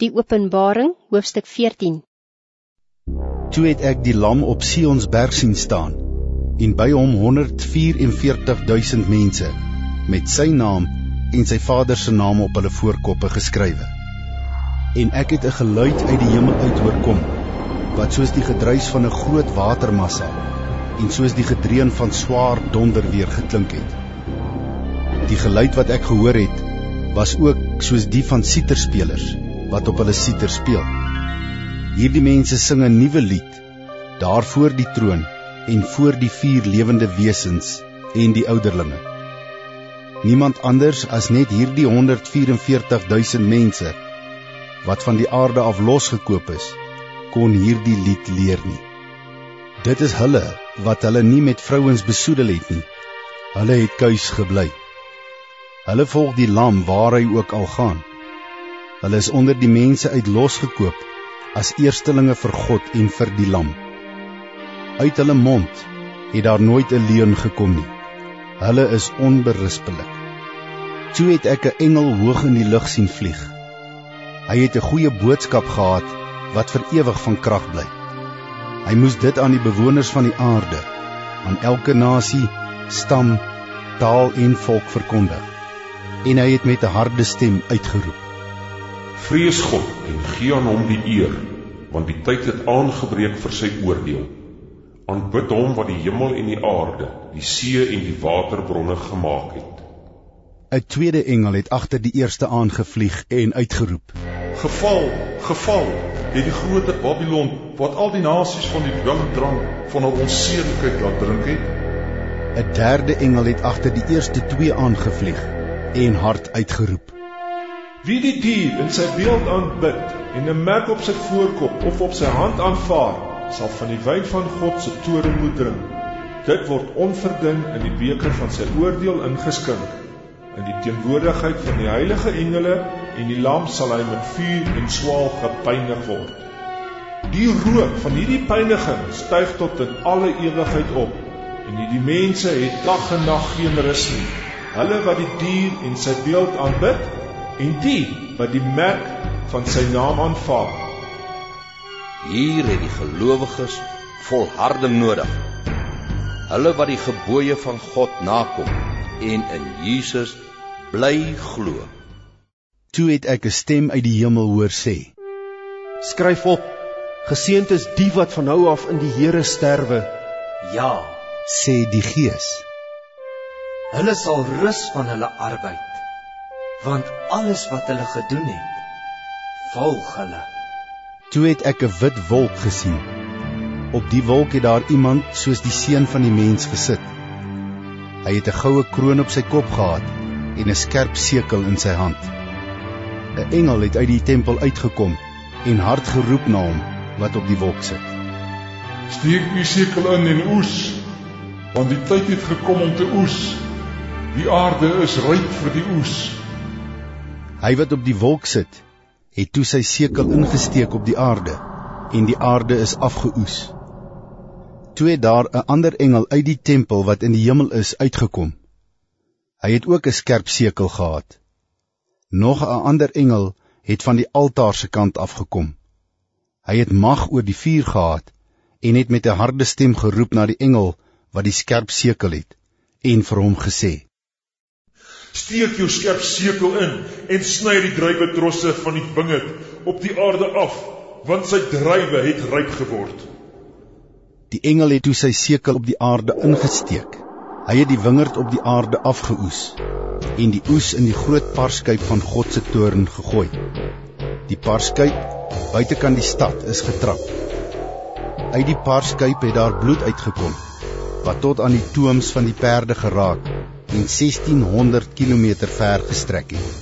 Die Openbaring, hoofstuk 14. Toe het ek die lam op Sions berg sien staan en by hom 144000 mense met sy naam en sy vader se naam op hulle voorkoppe geskrywe. En ek het 'n geluid uit die hemel uit hoor kom wat soos die gedruis van 'n groot watermassa en soos die gedreun van swaar donder weer geklink het. Die geluid wat ek gehoor het was ook soos die van siterspelers wat op hulle siter speel. Hierdie mense sing 'n nuwe lied daar voor die troon en voor die vier lewende wesens en die ouderlinge. Niemand anders as net hierdie 144000 mense wat van die aarde af losgekoop is, kon hierdie lied leer nie. Dit is hulle wat hulle nie met vrouens besoedel het nie. Hulle het kuis gebly. Hulle volg die lam waar hy ook al gaan. Hulle is onder die mense uit losgekoop as eerstelinge vir God en vir die lam. Uit hulle mond het daar nooit 'n leuen gekom nie. Hulle is onberispelik. Toe het ek 'n engel hoog in die lug sien vlieg. Hy het 'n goeie boodskap gehad wat vir ewig van krag bly. Hy moes dit aan die bewoners van die aarde, aan elke nasie, stam, taal en volk verkondig. En hy het met 'n harde stem uitgeroep: Vrees God en gee aan hom die eer, want die tyd het aangebreek vir sy oordeel. Aanbid hom wat die hemel en die aarde, die see en die waterbronne gemaak het. 'n Tweede engel het agter die eerste aangevlieg en uitgeroep: Geval, geval, het die groot Babylon wat al die nasies van die drank van haar onsedelikheid laat drink het. 'n Derde engel het agter die eerste twee aangevlieg en hard uitgeroep: Wie die dier in sy beeld aanbid en 'n merk op sy voorkop of op sy hand aanvaar, sal van die wyn van God se toorn moet drink. Dit word onverdun in die beker van sy oordeel ingeskink. In die teenwoordigheid van die heilige engele en die lam sal hy met vuur en swaal gepynig word. Die rook van hierdie pyniging styg tot in alle ewigheid op en hierdie mense het dag en nag geen rus nie. Hulle wat die dier en sy beeld aanbid, en die wat die merk van sy naam aanvaar. Hier het die gelowiges volharding nodig. Hulle wat die gebooie van God nakom en in Jesus bly glo. Toe het ek 'n stem uit die hemel hoor sê: Skryf op: Geseënd is die wat van nou af in die Here sterwe. Ja, sê die Gees. Hulle sal rus van hulle arbeid want alles wat hulle gedoen het, volg hulle. Toe het ek 'n wit wolk gesien. Op die wolk het daar iemand soos die seun van die mens gesit. Hy het 'n goue kroon op sy kop gehad en 'n skerp sekel in sy hand. 'n Engel het uit die tempel uitgekom en hard geroep na hom wat op die wolk sit. Steek u sekel in en oes, want die tyd het gekom om te oes. Die aarde is ryp vir die oes. Hy wat op die wolk sit, het toe sy sekel ingesteek op die aarde en die aarde is afgeoes. Toe het daar 'n ander engel uit die tempel wat in die hemel is uitgekom. Hy het ook 'n skerp sekel gehad. Nog 'n ander engel het van die altaar se kant afgekom. Hy het mag oor die vuur gehad en het met 'n harde stem geroep na die engel wat die skerp sekel het en vir hom gesê: Steek jou skerp sekel in en sny die druiwetrosse van die wingerd op die aarde af, want sy druiwe het ryp geword. Die engel het toe sy sekel op die aarde ingesteek. Hy het die wingerd op die aarde afgeoes en die oes in die groot parskyp van God se toorn gegooi. Die parskyp buitekant die stad is getrap. Uit die parskyp het daar bloed uitgekom wat tot aan die toums van die perde geraak en 1600 km ver gestrek het.